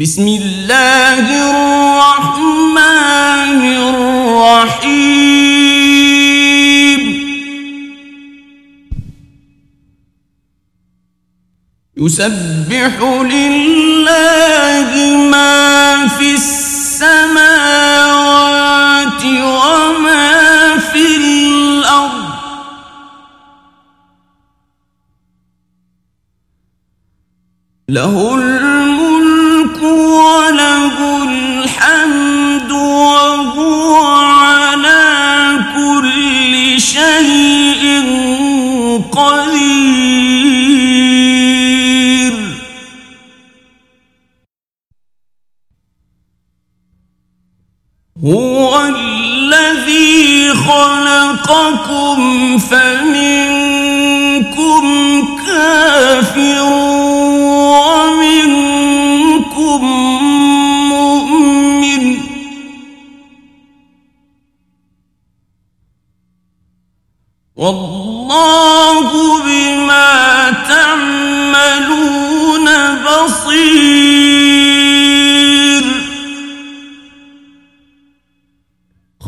بسم اللہ الرحمن الرحیم يسبح لله ما في السماوات وما في الأرض. له الأرض هو الذي خلقكم فمنكم كافر ومنكم مؤمن والله بي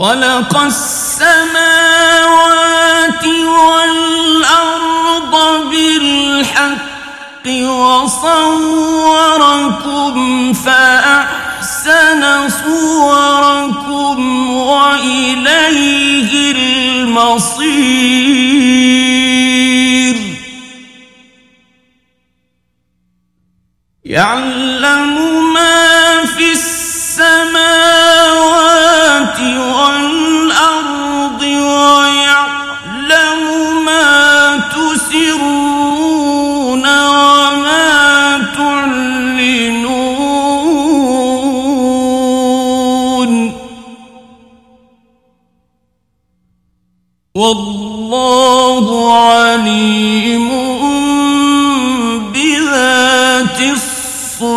خلق السماوات والأرض بالحق وصوركم فأحسن صوركم وإليه المصير. يعلم ما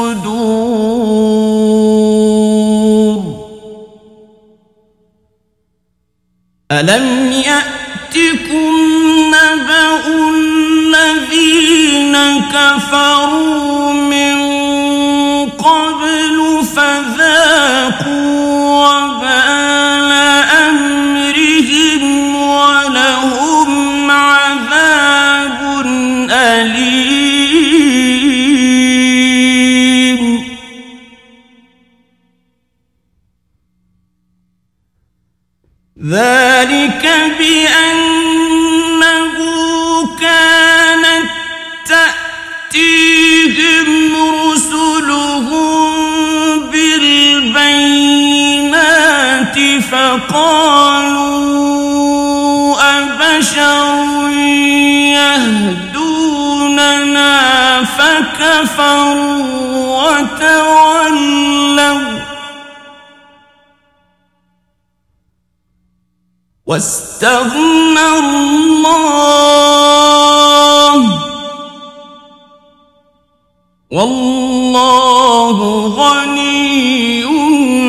الصدور ألم يأتكم نبأ الذين كفروا قالوا أبشر يهدوننا فكفروا وتولوا واستغنى الله والله غني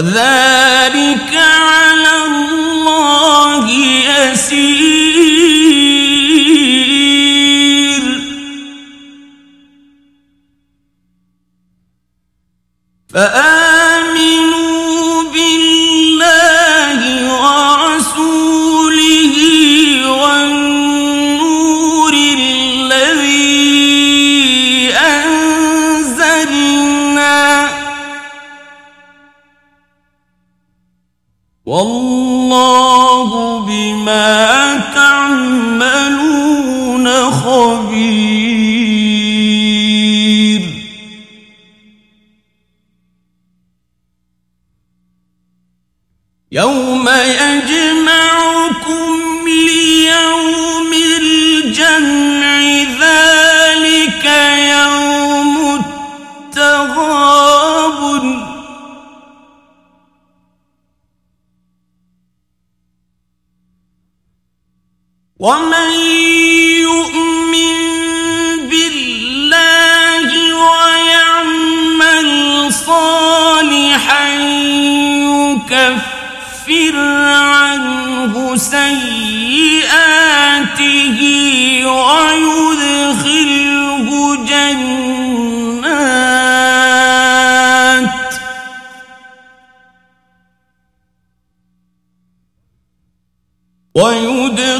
وذلك والله بما يكفر عنه سيئاته ويدخله جنات ويدخله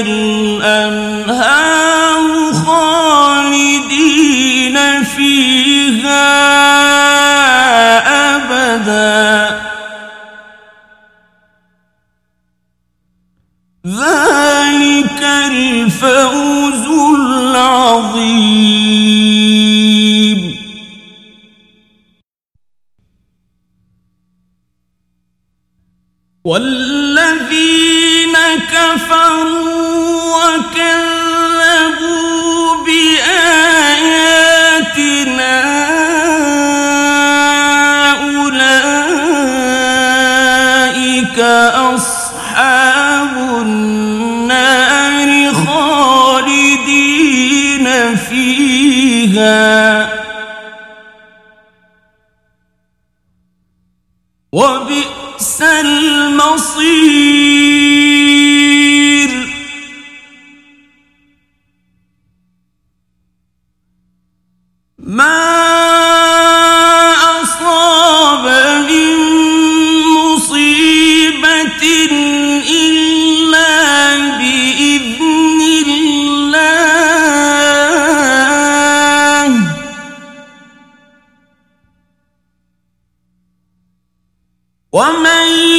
الأنهار خالدين فيها أبدا؟ ذلك الفوز العظيم. والله المصير. ما أصاب من مصيبة إلا بإذن الله. ومن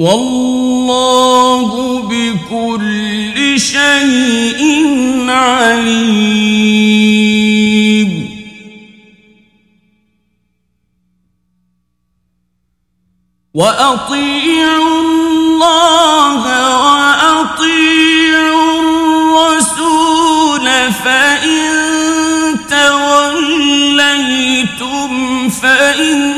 والله بكل شيء عليم. وأطيعوا الله وأطيعوا الرسول فإن توليتم فإن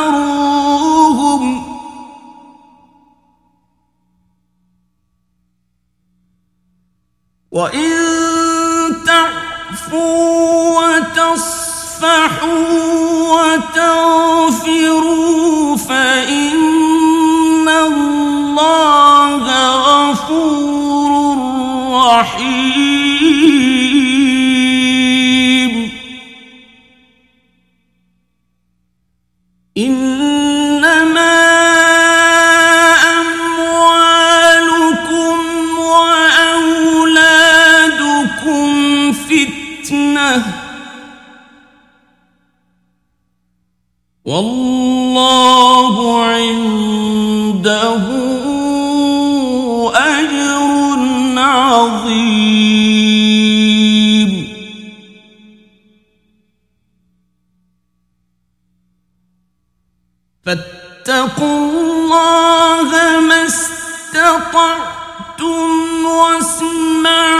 فاعقروهم وإن تعفوا وتصفحوا وتغفروا فإن الله غفور والله عنده أجر عظيم. فاتقوا الله ما استطعتم واسمعوا